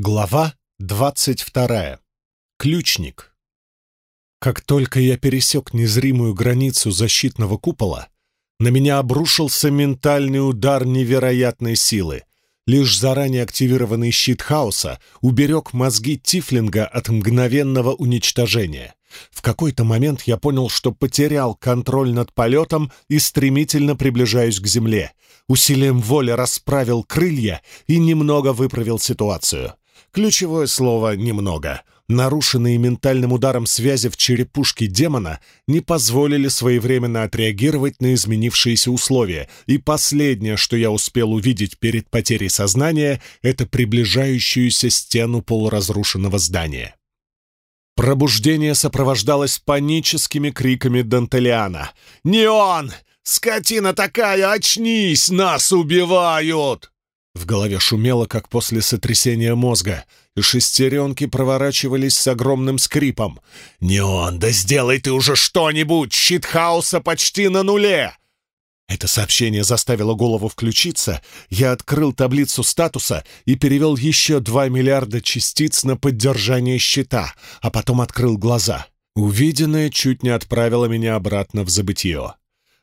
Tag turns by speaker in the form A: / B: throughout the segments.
A: Глава двадцать вторая. Ключник. Как только я пересек незримую границу защитного купола, на меня обрушился ментальный удар невероятной силы. Лишь заранее активированный щит хаоса уберег мозги Тифлинга от мгновенного уничтожения. В какой-то момент я понял, что потерял контроль над полетом и стремительно приближаюсь к земле. Усилием воли расправил крылья и немного выправил ситуацию. Ключевое слово «немного». Нарушенные ментальным ударом связи в черепушке демона не позволили своевременно отреагировать на изменившиеся условия, и последнее, что я успел увидеть перед потерей сознания, это приближающуюся стену полуразрушенного здания. Пробуждение сопровождалось паническими криками Дантелиана. «Не он! Скотина такая! Очнись! Нас убивают!» В голове шумело, как после сотрясения мозга, и шестеренки проворачивались с огромным скрипом. «Не! Да сделай ты уже что-нибудь! Щит хаоса почти на нуле!» Это сообщение заставило голову включиться. Я открыл таблицу статуса и перевел еще 2 миллиарда частиц на поддержание щита, а потом открыл глаза. Увиденное чуть не отправило меня обратно в забытье.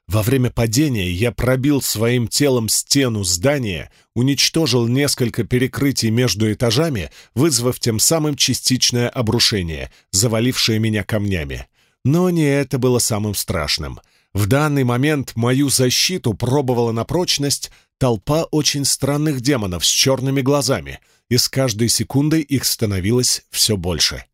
A: Во время падения я пробил своим телом стену здания, уничтожил несколько перекрытий между этажами, вызвав тем самым частичное обрушение, завалившее меня камнями. Но не это было самым страшным. В данный момент мою защиту пробовала на прочность толпа очень странных демонов с черными глазами, и с каждой секундой их становилось все больше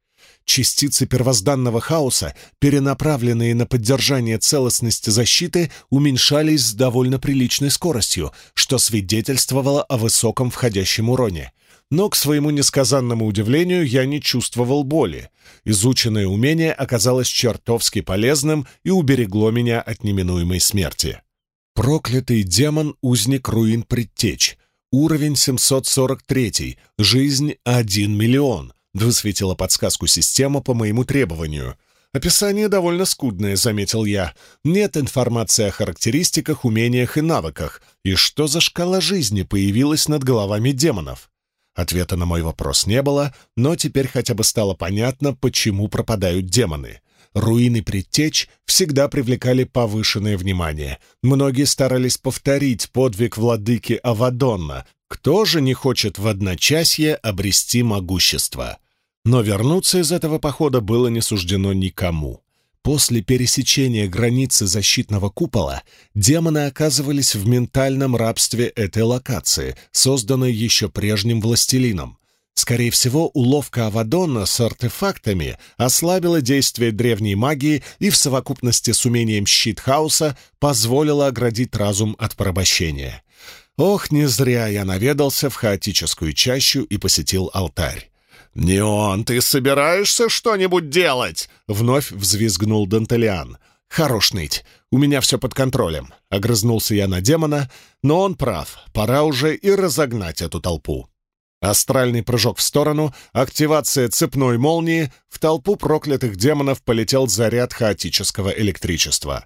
A: частицы первозданного хаоса, перенаправленные на поддержание целостности защиты, уменьшались с довольно приличной скоростью, что свидетельствовало о высоком входящем уроне. Но, к своему несказанному удивлению, я не чувствовал боли. Изученное умение оказалось чертовски полезным и уберегло меня от неминуемой смерти. Проклятый демон — узник руин предтеч. Уровень 743, жизнь — 1 миллион — Высветила подсказку система по моему требованию. Описание довольно скудное, заметил я. Нет информации о характеристиках, умениях и навыках. И что за шкала жизни появилась над головами демонов? Ответа на мой вопрос не было, но теперь хотя бы стало понятно, почему пропадают демоны. Руины предтеч всегда привлекали повышенное внимание. Многие старались повторить подвиг владыки Авадонна, кто же не хочет в одночасье обрести могущество? Но вернуться из этого похода было не суждено никому. После пересечения границы защитного купола демоны оказывались в ментальном рабстве этой локации, созданной еще прежним властелином. Скорее всего, уловка Авадона с артефактами ослабила действие древней магии и в совокупности с умением щит хаоса позволила оградить разум от порабощения. Ох, не зря я наведался в хаотическую чащу и посетил алтарь. «Не он, ты собираешься что-нибудь делать?» — вновь взвизгнул Дантелиан. «Хорош ныть, у меня все под контролем», — огрызнулся я на демона, но он прав, пора уже и разогнать эту толпу. Астральный прыжок в сторону, активация цепной молнии, в толпу проклятых демонов полетел заряд хаотического электричества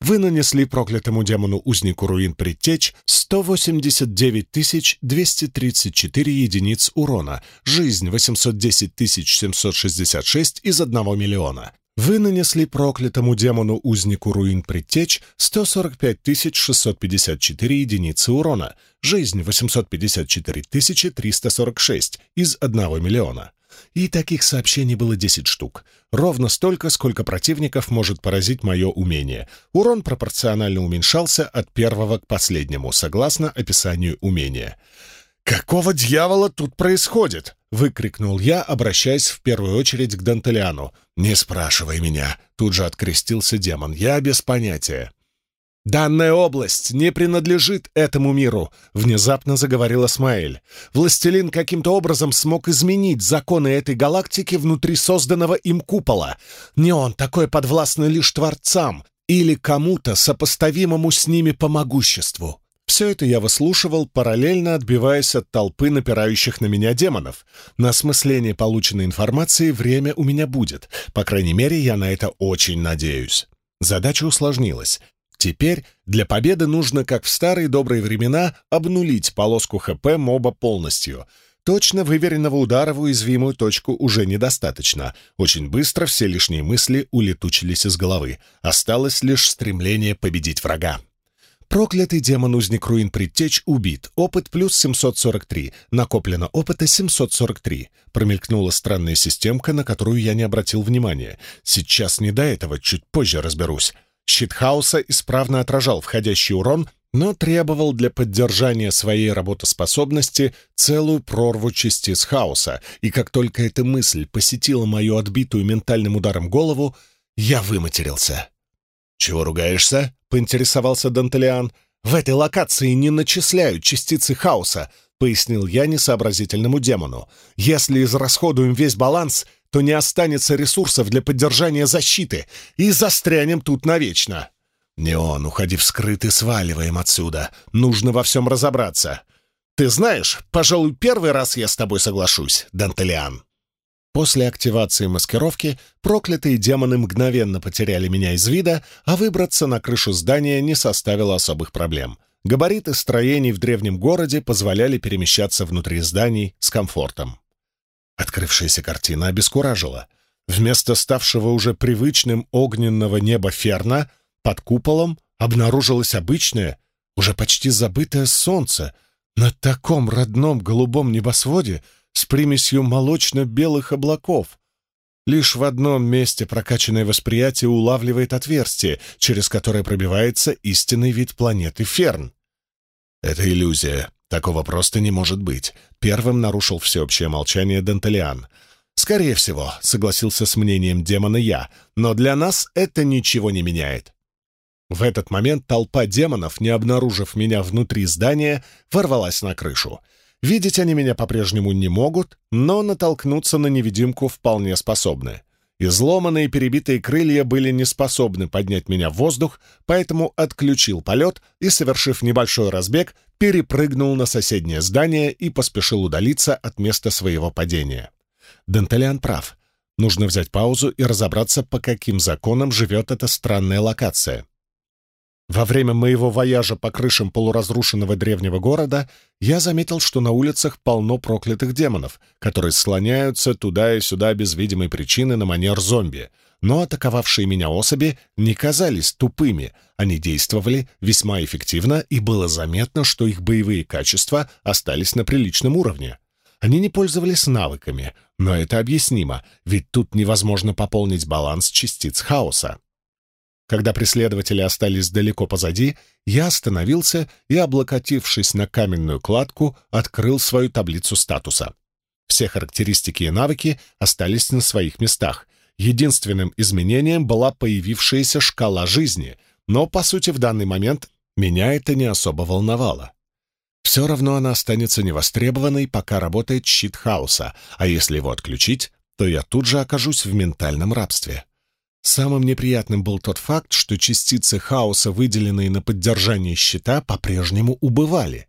A: вы нанесли проклятому демону-узнику руин предтеч 189 234 единиц урона, жизнь 810 766 из 1 миллиона. Вы нанесли проклятому демону-узнику руин предтеч 145 654 единицы урона, жизнь 854 346 из 1 миллиона. И таких сообщений было 10 штук. Ровно столько, сколько противников может поразить мое умение. Урон пропорционально уменьшался от первого к последнему, согласно описанию умения. «Какого дьявола тут происходит?» — выкрикнул я, обращаясь в первую очередь к Дантелиану. «Не спрашивай меня», — тут же открестился демон. «Я без понятия». «Данная область не принадлежит этому миру», — внезапно заговорил Асмаэль. «Властелин каким-то образом смог изменить законы этой галактики внутри созданного им купола. Не он такой подвластный лишь Творцам или кому-то, сопоставимому с ними по могуществу». Все это я выслушивал, параллельно отбиваясь от толпы напирающих на меня демонов. На осмысление полученной информации время у меня будет. По крайней мере, я на это очень надеюсь. Задача усложнилась. Теперь для победы нужно, как в старые добрые времена, обнулить полоску ХП моба полностью. точно выверенного удара в уязвимую точку уже недостаточно. Очень быстро все лишние мысли улетучились из головы. Осталось лишь стремление победить врага. Проклятый демон-узник руин предтеч убит. Опыт плюс 743. Накоплено опыта 743. Промелькнула странная системка, на которую я не обратил внимания. Сейчас не до этого, чуть позже разберусь. Щит хаоса исправно отражал входящий урон, но требовал для поддержания своей работоспособности целую прорву частиц хаоса, и как только эта мысль посетила мою отбитую ментальным ударом голову, я выматерился. «Чего ругаешься?» — поинтересовался Дантелиан. «В этой локации не начисляют частицы хаоса», — пояснил я несообразительному демону. «Если израсходуем весь баланс, то не останется ресурсов для поддержания защиты, и застрянем тут навечно». «Не он, уходи в скрытый, сваливаем отсюда. Нужно во всем разобраться». «Ты знаешь, пожалуй, первый раз я с тобой соглашусь, Дантелиан». После активации маскировки проклятые демоны мгновенно потеряли меня из вида, а выбраться на крышу здания не составило особых проблем. Габариты строений в древнем городе позволяли перемещаться внутри зданий с комфортом. Открывшаяся картина обескуражила. Вместо ставшего уже привычным огненного неба Ферна — под куполом обнаружилось обычное, уже почти забытое солнце на таком родном голубом небосводе с примесью молочно-белых облаков. Лишь в одном месте прокачанное восприятие улавливает отверстие, через которое пробивается истинный вид планеты Ферн. Это иллюзия. Такого просто не может быть. Первым нарушил всеобщее молчание Дантелиан. «Скорее всего», — согласился с мнением демона я, «но для нас это ничего не меняет. В этот момент толпа демонов, не обнаружив меня внутри здания, ворвалась на крышу. Видеть они меня по-прежнему не могут, но натолкнуться на невидимку вполне способны. Изломанные перебитые крылья были не способны поднять меня в воздух, поэтому отключил полет и, совершив небольшой разбег, перепрыгнул на соседнее здание и поспешил удалиться от места своего падения. Дентелиан прав. Нужно взять паузу и разобраться, по каким законам живет эта странная локация. Во время моего вояжа по крышам полуразрушенного древнего города я заметил, что на улицах полно проклятых демонов, которые слоняются туда и сюда без видимой причины на манер зомби. Но атаковавшие меня особи не казались тупыми, они действовали весьма эффективно, и было заметно, что их боевые качества остались на приличном уровне. Они не пользовались навыками, но это объяснимо, ведь тут невозможно пополнить баланс частиц хаоса. Когда преследователи остались далеко позади, я остановился и, облокотившись на каменную кладку, открыл свою таблицу статуса. Все характеристики и навыки остались на своих местах. Единственным изменением была появившаяся шкала жизни, но, по сути, в данный момент меня это не особо волновало. Все равно она останется невостребованной, пока работает щит хаоса, а если его отключить, то я тут же окажусь в ментальном рабстве. Самым неприятным был тот факт, что частицы хаоса, выделенные на поддержание щита, по-прежнему убывали.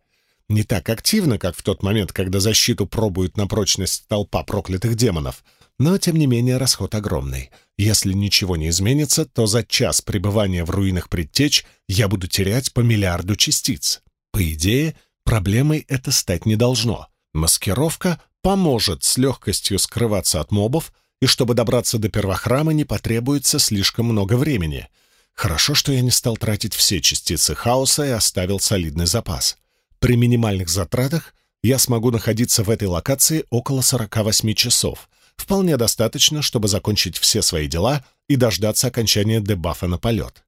A: Не так активно, как в тот момент, когда защиту пробует на прочность толпа проклятых демонов, но, тем не менее, расход огромный. Если ничего не изменится, то за час пребывания в руинах предтеч я буду терять по миллиарду частиц. По идее, проблемой это стать не должно. Маскировка поможет с легкостью скрываться от мобов, и чтобы добраться до первохрама не потребуется слишком много времени. Хорошо, что я не стал тратить все частицы хаоса и оставил солидный запас. При минимальных затратах я смогу находиться в этой локации около 48 часов. Вполне достаточно, чтобы закончить все свои дела и дождаться окончания дебафа на полет.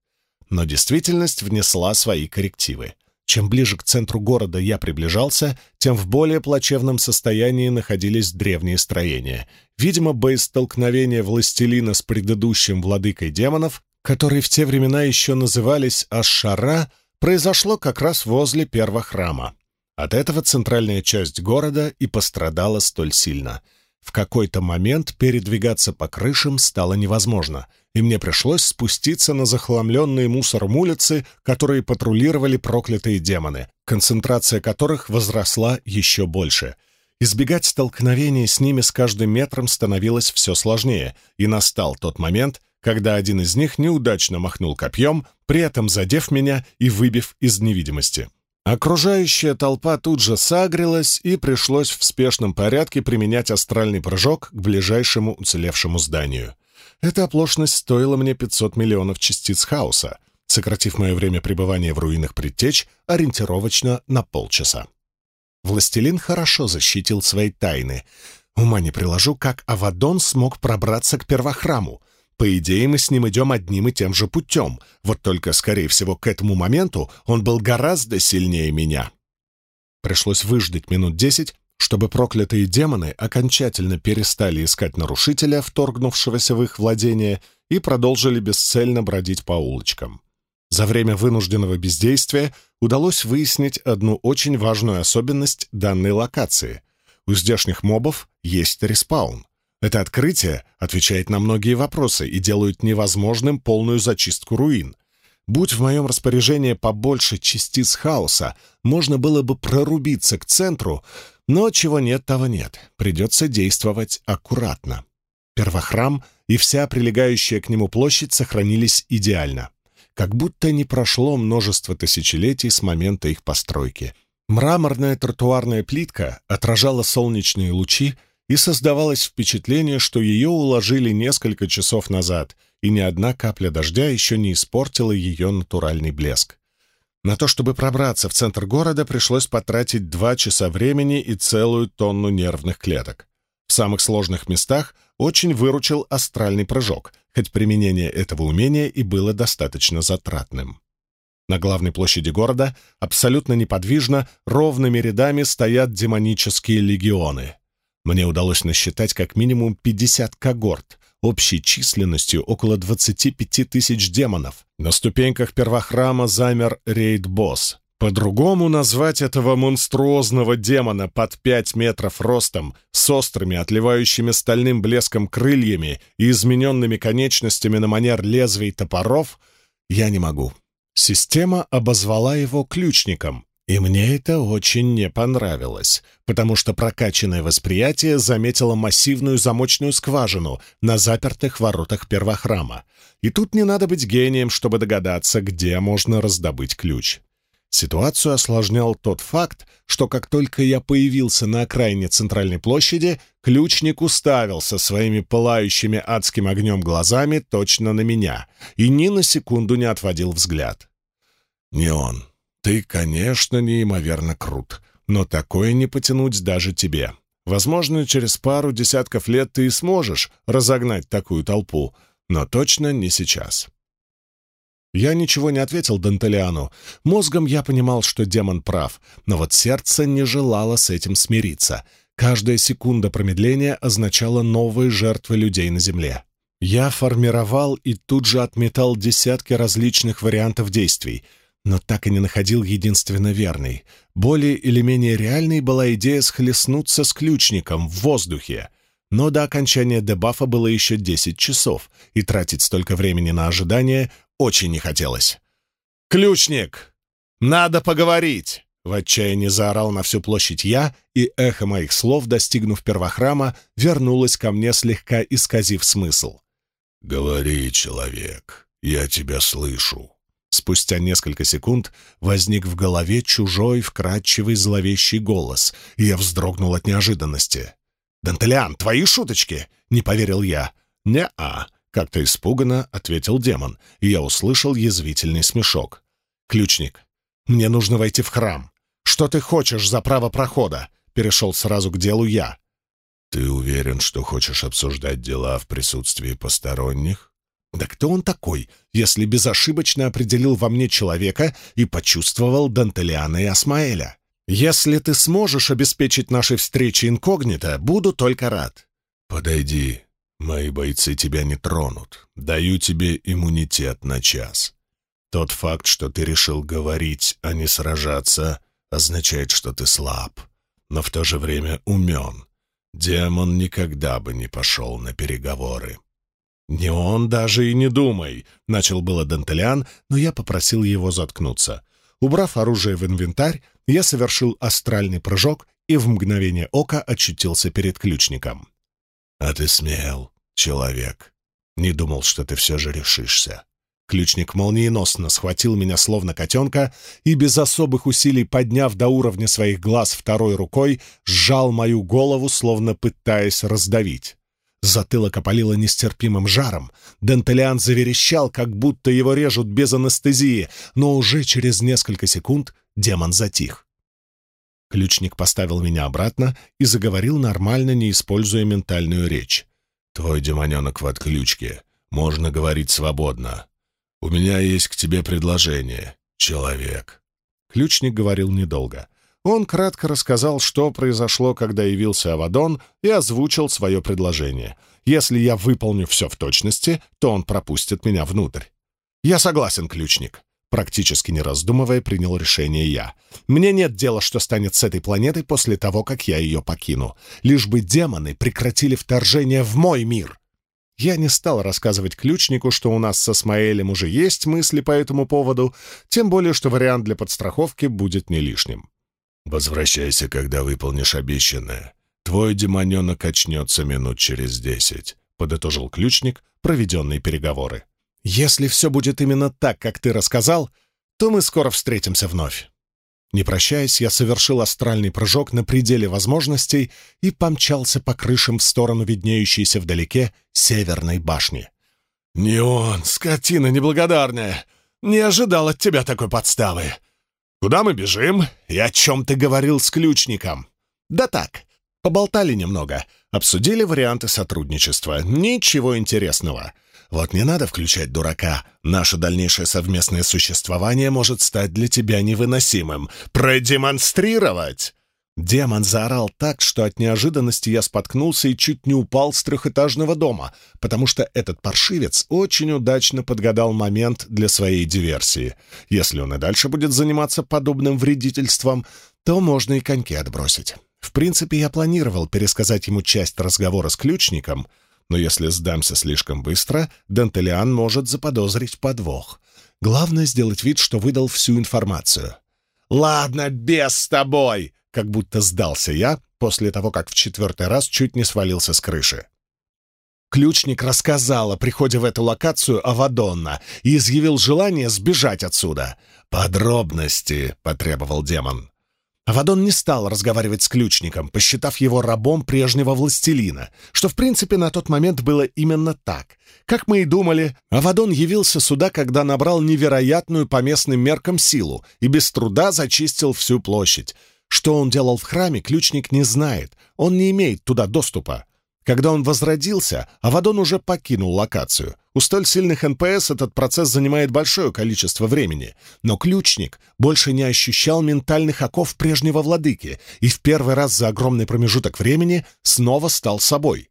A: Но действительность внесла свои коррективы. Чем ближе к центру города я приближался, тем в более плачевном состоянии находились древние строения. Видимо, боестолкновение властелина с предыдущим владыкой демонов, которые в те времена еще назывались Ашара, произошло как раз возле первого храма. От этого центральная часть города и пострадала столь сильно — в какой-то момент передвигаться по крышам стало невозможно, и мне пришлось спуститься на захламленные мусором улицы, которые патрулировали проклятые демоны, концентрация которых возросла еще больше. Избегать столкновения с ними с каждым метром становилось все сложнее, и настал тот момент, когда один из них неудачно махнул копьем, при этом задев меня и выбив из невидимости. Окружающая толпа тут же сагрилась, и пришлось в спешном порядке применять астральный прыжок к ближайшему уцелевшему зданию. Эта оплошность стоила мне 500 миллионов частиц хаоса, сократив мое время пребывания в руинах предтеч ориентировочно на полчаса. Властелин хорошо защитил свои тайны. Ума не приложу, как Авадон смог пробраться к первохраму. По идее, мы с ним идем одним и тем же путем. Вот только, скорее всего, к этому моменту он был гораздо сильнее меня. Пришлось выждать минут десять, чтобы проклятые демоны окончательно перестали искать нарушителя, вторгнувшегося в их владение, и продолжили бесцельно бродить по улочкам. За время вынужденного бездействия удалось выяснить одну очень важную особенность данной локации. У здешних мобов есть респаун. Это открытие отвечает на многие вопросы и делает невозможным полную зачистку руин. Будь в моем распоряжении побольше частиц хаоса, можно было бы прорубиться к центру, но чего нет, того нет. Придется действовать аккуратно. Первохрам и вся прилегающая к нему площадь сохранились идеально как будто не прошло множество тысячелетий с момента их постройки. Мраморная тротуарная плитка отражала солнечные лучи, и создавалось впечатление, что ее уложили несколько часов назад, и ни одна капля дождя еще не испортила ее натуральный блеск. На то, чтобы пробраться в центр города, пришлось потратить два часа времени и целую тонну нервных клеток. В самых сложных местах очень выручил астральный прыжок, хоть применение этого умения и было достаточно затратным. На главной площади города абсолютно неподвижно, ровными рядами стоят демонические легионы. Мне удалось насчитать как минимум 50 когорт, общей численностью около 25 тысяч демонов. На ступеньках первохрама замер рейд-босс, по-другому назвать этого монструозного демона под пять метров ростом, с острыми, отливающими стальным блеском крыльями и измененными конечностями на манер лезвий топоров, я не могу. Система обозвала его ключником, и мне это очень не понравилось, потому что прокачанное восприятие заметило массивную замочную скважину на запертых воротах первохрама. И тут не надо быть гением, чтобы догадаться, где можно раздобыть ключ. Ситуацию осложнял тот факт, что как только я появился на окраине центральной площади, ключник уставился своими пылающими адским огнем глазами точно на меня и ни на секунду не отводил взгляд. «Не он. Ты, конечно, неимоверно крут, но такое не потянуть даже тебе. Возможно, через пару десятков лет ты и сможешь разогнать такую толпу, но точно не сейчас». Я ничего не ответил Дантелиану. Мозгом я понимал, что демон прав, но вот сердце не желало с этим смириться. Каждая секунда промедления означала новые жертвы людей на земле. Я формировал и тут же отметал десятки различных вариантов действий, но так и не находил единственно верный. Более или менее реальной была идея схлестнуться с ключником в воздухе. Но до окончания дебафа было еще 10 часов, и тратить столько времени на ожидание очень не хотелось. «Ключник! Надо поговорить!» В отчаянии заорал на всю площадь я, и эхо моих слов, достигнув первохрама, вернулось ко мне, слегка исказив смысл.
B: «Говори, человек, я тебя слышу».
A: Спустя несколько секунд возник в голове чужой, вкрадчивый, зловещий голос, и я вздрогнул от неожиданности. «Дантелиан, твои шуточки!» — не поверил я. «Не-а», как-то испуганно ответил демон, и я услышал язвительный смешок. «Ключник, мне нужно войти в храм. Что ты хочешь за право прохода?» Перешел сразу к делу я.
B: «Ты уверен, что хочешь обсуждать дела в присутствии посторонних?»
A: «Да кто он такой, если безошибочно определил во мне человека и почувствовал Дантелиана и Асмаэля? Если ты сможешь обеспечить нашей встречи инкогнито, буду только рад».
B: «Подойди Мои бойцы тебя не тронут. Даю тебе иммунитет на час. Тот факт, что ты решил говорить, а не сражаться, означает, что ты слаб, но в то же время умен. Демон никогда бы не пошел на переговоры.
A: «Не он даже и не думай!» — начал было Дантелиан, но я попросил его заткнуться. Убрав оружие в инвентарь, я совершил астральный прыжок и в мгновение ока очутился перед ключником.
B: «А ты смел, человек. Не думал, что ты все же решишься.
A: Ключник молниеносно схватил меня словно котенка и, без особых усилий подняв до уровня своих глаз второй рукой, сжал мою голову, словно пытаясь раздавить. Затылок опалило нестерпимым жаром. Дентелиан заверещал, как будто его режут без анестезии, но уже через несколько секунд демон затих. Ключник поставил меня обратно и заговорил нормально, не используя ментальную речь.
B: «Твой демоненок в отключке. Можно говорить свободно. «У меня есть к тебе предложение, человек».
A: Ключник говорил недолго. Он кратко рассказал, что произошло, когда явился Авадон, и озвучил свое предложение. Если я выполню все в точности, то он пропустит меня внутрь. «Я согласен, ключник», — практически не раздумывая, принял решение я. «Мне нет дела, что станет с этой планетой после того, как я ее покину. Лишь бы демоны прекратили вторжение в мой мир. Я не стал рассказывать ключнику, что у нас со Смаэлем уже есть мысли по этому поводу, тем более, что вариант для подстраховки будет не лишним.
B: «Возвращайся, когда выполнишь обещанное. Твой демоненок очнется минут через десять», — подытожил ключник проведенные переговоры.
A: «Если все будет именно так, как ты рассказал, то мы скоро встретимся вновь». Не прощаясь, я совершил астральный прыжок на пределе возможностей и помчался по крышам в сторону виднеющейся вдалеке северной башни.
C: «Не он, скотина неблагодарная! Не ожидал от тебя такой подставы! Куда мы бежим? И о чем ты говорил с ключником?»
A: «Да так, поболтали немного, обсудили варианты сотрудничества. Ничего интересного. Вот не надо включать дурака. Наше дальнейшее совместное существование может стать для тебя невыносимым. Продемонстрировать!» Демон заорал так, что от неожиданности я споткнулся и чуть не упал с трехэтажного дома, потому что этот паршивец очень удачно подгадал момент для своей диверсии. Если он и дальше будет заниматься подобным вредительством, то можно и коньки отбросить. В принципе, я планировал пересказать ему часть разговора с ключником — но если сдамся слишком быстро, Дантелиан может заподозрить подвох. Главное сделать вид, что выдал всю информацию. «Ладно, без с тобой!» — как будто сдался я после того, как в четвертый раз чуть не свалился с крыши. Ключник рассказал о приходе в эту локацию Авадонна и изъявил желание сбежать отсюда. «Подробности», — потребовал демон. Авадон не стал разговаривать с ключником, посчитав его рабом прежнего властелина, что в принципе на тот момент было именно так. Как мы и думали, Авадон явился сюда, когда набрал невероятную по местным меркам силу и без труда зачистил всю площадь. Что он делал в храме, ключник не знает, он не имеет туда доступа. Когда он возродился, Авадон уже покинул локацию. У столь сильных НПС этот процесс занимает большое количество времени, но ключник больше не ощущал ментальных оков прежнего владыки и в первый раз за огромный промежуток времени снова стал собой.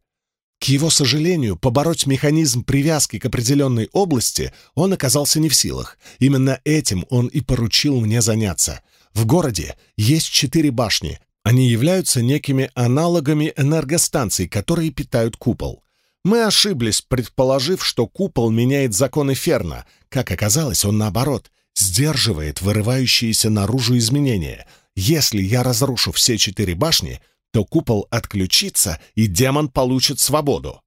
A: К его сожалению, побороть механизм привязки к определенной области он оказался не в силах. Именно этим он и поручил мне заняться. В городе есть четыре башни, они являются некими аналогами энергостанций, которые питают купол. Мы ошиблись, предположив, что купол меняет законы Ферна. Как оказалось, он наоборот, сдерживает вырывающиеся наружу изменения. Если я разрушу все четыре башни, то купол отключится, и демон получит свободу.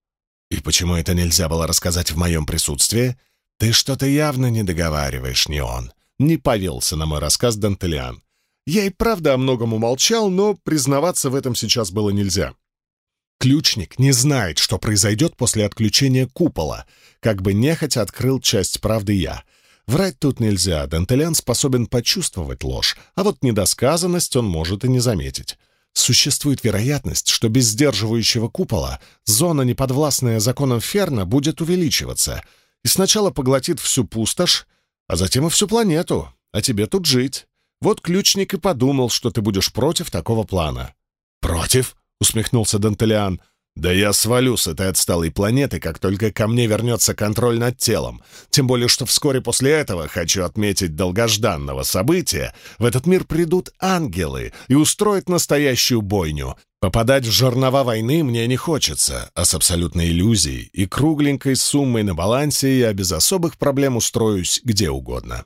A: И почему это нельзя было рассказать в моем присутствии? Ты что-то явно не договариваешь, не он. Не повелся на мой рассказ Дантелиан. Я и правда о многом умолчал, но признаваться в этом сейчас было нельзя. Ключник не знает, что произойдет после отключения купола. Как бы нехотя открыл часть правды я. Врать тут нельзя, Дантелян способен почувствовать ложь, а вот недосказанность он может и не заметить. Существует вероятность, что без сдерживающего купола зона, неподвластная законам Ферна, будет увеличиваться и сначала поглотит всю пустошь, а затем и всю планету, а тебе тут жить. Вот ключник и подумал, что ты будешь против такого плана». «Против?» — усмехнулся Дантелиан. «Да я свалю с этой отсталой планеты, как только ко мне вернется контроль над телом. Тем более, что вскоре после этого, хочу отметить долгожданного события, в этот мир придут ангелы и устроят настоящую бойню. Попадать в жернова войны мне не хочется, а с абсолютной иллюзией и кругленькой суммой на балансе я без особых проблем устроюсь где угодно.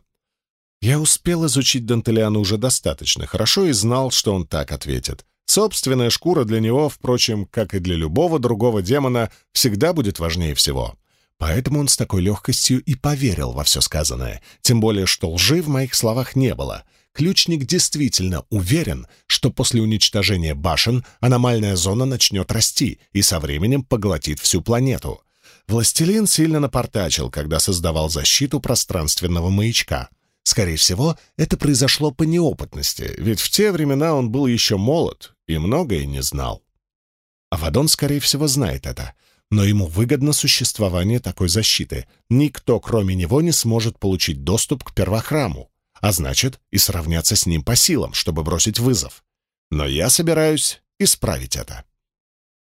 A: Я успел изучить Дантелиана уже достаточно хорошо и знал, что он так ответит. Собственная шкура для него, впрочем, как и для любого другого демона, всегда будет важнее всего. Поэтому он с такой легкостью и поверил во все сказанное, тем более что лжи в моих словах не было. Ключник действительно уверен, что после уничтожения башен аномальная зона начнет расти и со временем поглотит всю планету. Властелин сильно напортачил, когда создавал защиту пространственного маячка. Скорее всего, это произошло по неопытности, ведь в те времена он был еще молод и многое не знал. Авадон, скорее всего, знает это, но ему выгодно существование такой защиты. Никто, кроме него, не сможет получить доступ к первохраму, а значит и сравняться с ним по силам, чтобы бросить вызов. Но я собираюсь исправить это.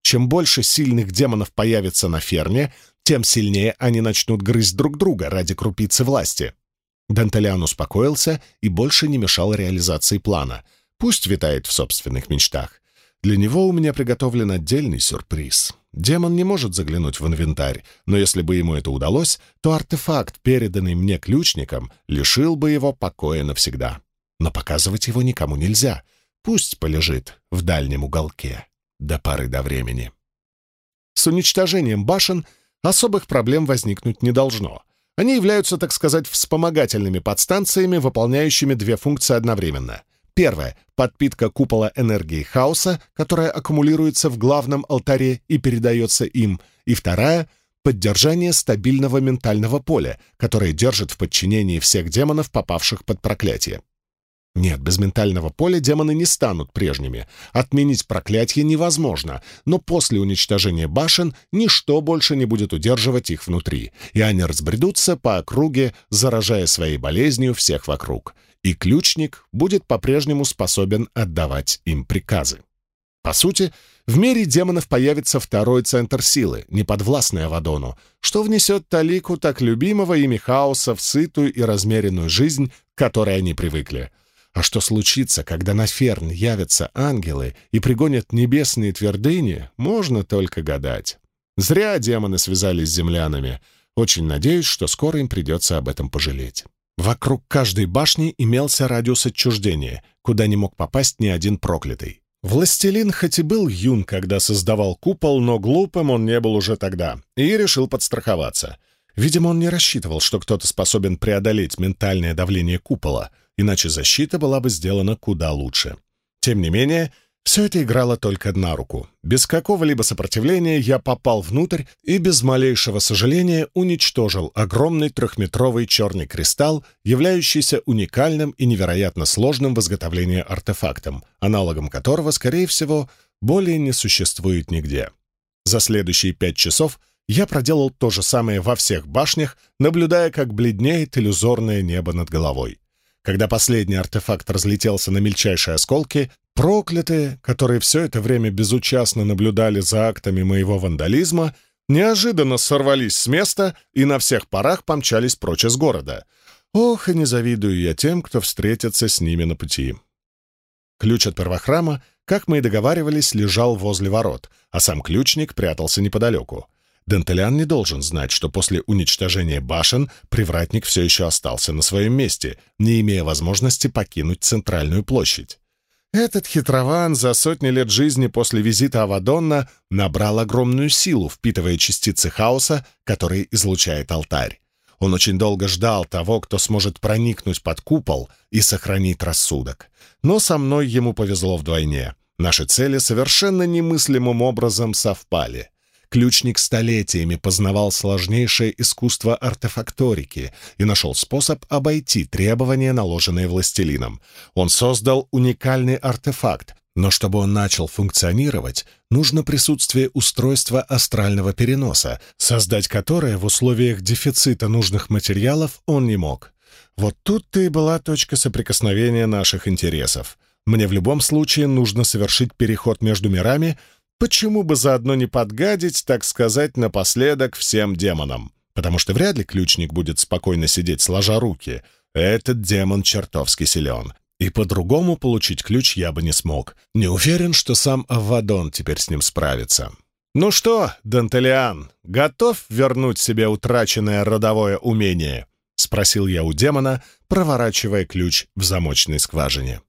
A: Чем больше сильных демонов появится на ферме, тем сильнее они начнут грызть друг друга ради крупицы власти. Дантелиан успокоился и больше не мешал реализации плана. Пусть витает в собственных мечтах. Для него у меня приготовлен отдельный сюрприз. Демон не может заглянуть в инвентарь, но если бы ему это удалось, то артефакт, переданный мне ключником, лишил бы его покоя навсегда. Но показывать его никому нельзя. Пусть полежит в дальнем уголке до поры до времени. С уничтожением башен особых проблем возникнуть не должно. Они являются, так сказать, вспомогательными подстанциями, выполняющими две функции одновременно — Первое — подпитка купола энергии хаоса, которая аккумулируется в главном алтаре и передается им. И вторая — поддержание стабильного ментального поля, которое держит в подчинении всех демонов, попавших под проклятие. Нет, без ментального поля демоны не станут прежними. Отменить проклятие невозможно, но после уничтожения башен ничто больше не будет удерживать их внутри, и они разбредутся по округе, заражая своей болезнью всех вокруг и ключник будет по-прежнему способен отдавать им приказы. По сути, в мире демонов появится второй центр силы, неподвластный Авадону, что внесет Талику так любимого ими хаоса в сытую и размеренную жизнь, к которой они привыкли. А что случится, когда на Ферн явятся ангелы и пригонят небесные твердыни, можно только гадать. Зря демоны связались с землянами. Очень надеюсь, что скоро им придется об этом пожалеть. Вокруг каждой башни имелся радиус отчуждения, куда не мог попасть ни один проклятый. Властелин хоть и был юн, когда создавал купол, но глупым он не был уже тогда, и решил подстраховаться. Видимо, он не рассчитывал, что кто-то способен преодолеть ментальное давление купола, иначе защита была бы сделана куда лучше. Тем не менее, все это играло только на руку. Без какого-либо сопротивления я попал внутрь и без малейшего сожаления уничтожил огромный трехметровый черный кристалл, являющийся уникальным и невероятно сложным в изготовлении артефактом, аналогом которого, скорее всего, более не существует нигде. За следующие пять часов я проделал то же самое во всех башнях, наблюдая, как бледнеет иллюзорное небо над головой. Когда последний артефакт разлетелся на мельчайшие осколки, Проклятые, которые все это время безучастно наблюдали за актами моего вандализма, неожиданно сорвались с места и на всех парах помчались прочь из города. Ох, и не завидую я тем, кто встретится с ними на пути. Ключ от первохрама, как мы и договаривались, лежал возле ворот, а сам ключник прятался неподалеку. Дентелян не должен знать, что после уничтожения башен привратник все еще остался на своем месте, не имея возможности покинуть центральную площадь. Этот хитрован за сотни лет жизни после визита Авадонна набрал огромную силу, впитывая частицы хаоса, которые излучает алтарь. Он очень долго ждал того, кто сможет проникнуть под купол и сохранить рассудок. Но со мной ему повезло вдвойне. Наши цели совершенно немыслимым образом совпали. Ключник столетиями познавал сложнейшее искусство артефакторики и нашел способ обойти требования, наложенные властелином. Он создал уникальный артефакт, но чтобы он начал функционировать, нужно присутствие устройства астрального переноса, создать которое в условиях дефицита нужных материалов он не мог. Вот тут-то и была точка соприкосновения наших интересов. Мне в любом случае нужно совершить переход между мирами, Почему бы заодно не подгадить, так сказать, напоследок всем демонам? Потому что вряд ли ключник будет спокойно сидеть сложа руки. Этот демон чертовски силен. И по-другому получить ключ я бы не смог. Не уверен, что сам Авадон теперь с ним справится. «Ну что, Дантелиан, готов вернуть себе утраченное родовое умение?» — спросил я у демона, проворачивая ключ в замочной скважине.